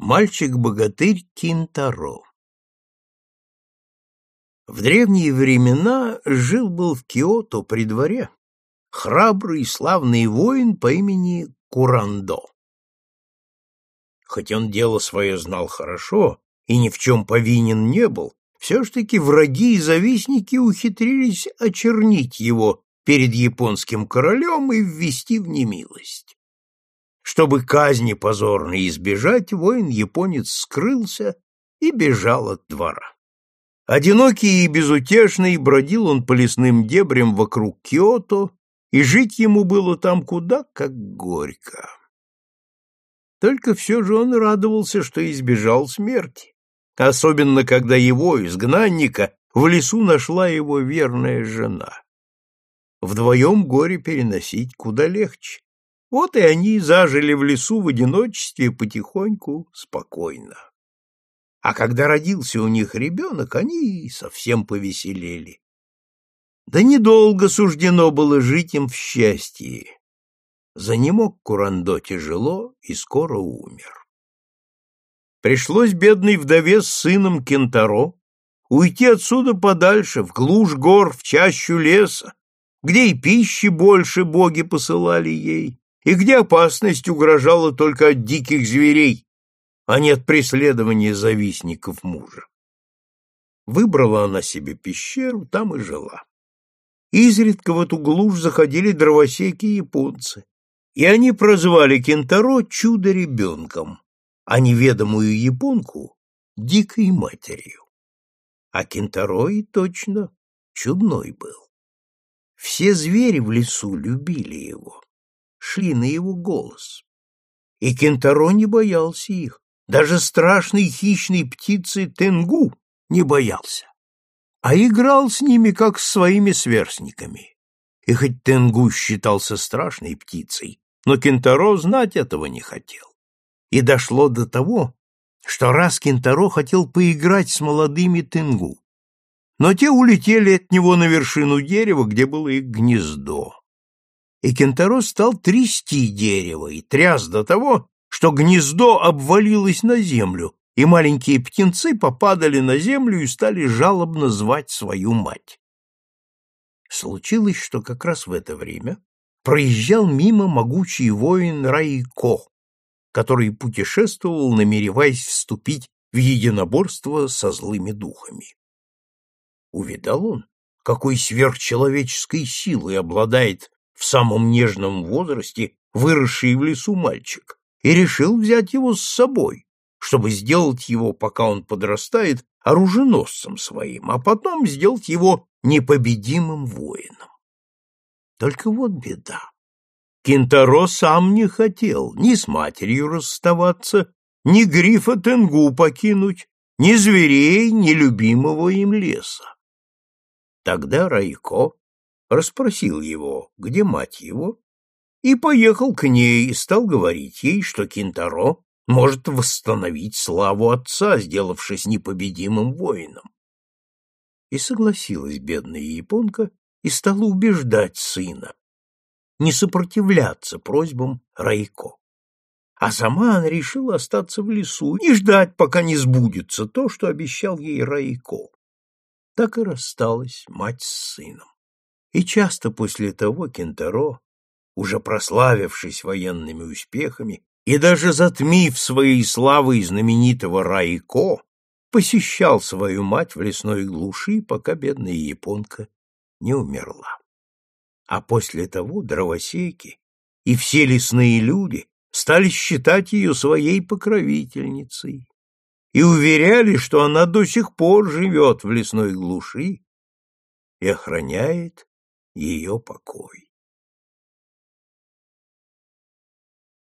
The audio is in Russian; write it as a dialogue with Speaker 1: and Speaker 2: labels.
Speaker 1: Мальчик-богатырь Кинтаро В древние времена жил-был в Киото при дворе храбрый и славный воин по имени Курандо. Хоть он дело свое знал хорошо и ни в чем повинен не был, все ж таки враги и завистники ухитрились очернить его перед японским королем и ввести в немилость. Чтобы казни позорной избежать, воин-японец скрылся и бежал от двора. Одинокий и безутешный бродил он по лесным дебрям вокруг Киото, и жить ему было там куда как горько. Только все же он радовался, что избежал смерти, особенно когда его, изгнанника, в лесу нашла его верная жена. Вдвоем горе переносить куда легче. Вот и они зажили в лесу в одиночестве потихоньку, спокойно. А когда родился у них ребенок, они совсем повеселели. Да недолго суждено было жить им в счастье. Занемог Курандо тяжело и скоро умер. Пришлось бедной вдове с сыном Кентаро уйти отсюда подальше, в глушь гор, в чащу леса, где и пищи больше боги посылали ей, и где опасность угрожала только от диких зверей, а не от преследования завистников мужа. Выбрала она себе пещеру, там и жила. Изредка в эту глушь заходили дровосеки-японцы, и они прозвали Кентаро чудо-ребенком, а неведомую японку — дикой матерью. А Кентаро и точно чудной был. Все звери в лесу любили его шли на его голос. И Кентаро не боялся их, даже страшной хищной птицы Тенгу не боялся, а играл с ними, как с своими сверстниками. И хоть Тенгу считался страшной птицей, но Кентаро знать этого не хотел. И дошло до того, что раз Кентаро хотел поиграть с молодыми Тенгу, но те улетели от него на вершину дерева, где было их гнездо и Кентаро стал трясти дерево и тряс до того, что гнездо обвалилось на землю, и маленькие птенцы попадали на землю и стали жалобно звать свою мать. Случилось, что как раз в это время проезжал мимо могучий воин Райко, который путешествовал, намереваясь вступить в единоборство со злыми духами. Увидал он, какой сверхчеловеческой силой обладает в самом нежном возрасте выросший в лесу мальчик, и решил взять его с собой, чтобы сделать его, пока он подрастает, оруженосцем своим, а потом сделать его непобедимым воином. Только вот беда. Кентаро сам не хотел ни с матерью расставаться, ни грифа Тенгу покинуть, ни зверей, ни любимого им леса. Тогда Райко расспросил его, где мать его, и поехал к ней и стал говорить ей, что Кинтаро может восстановить славу отца, сделавшись непобедимым воином. И согласилась бедная японка и стала убеждать сына не сопротивляться просьбам Райко. А сама она решила остаться в лесу и ждать, пока не сбудется то, что обещал ей Райко. Так и рассталась мать с сыном. И часто после того Кентаро, уже прославившись военными успехами и даже затмив своей славой знаменитого Райко, посещал свою мать в лесной глуши, пока бедная японка не умерла. А после того дровосеки и все лесные люди стали считать ее своей покровительницей и уверяли, что она до сих пор живет в лесной глуши и охраняет ее покой.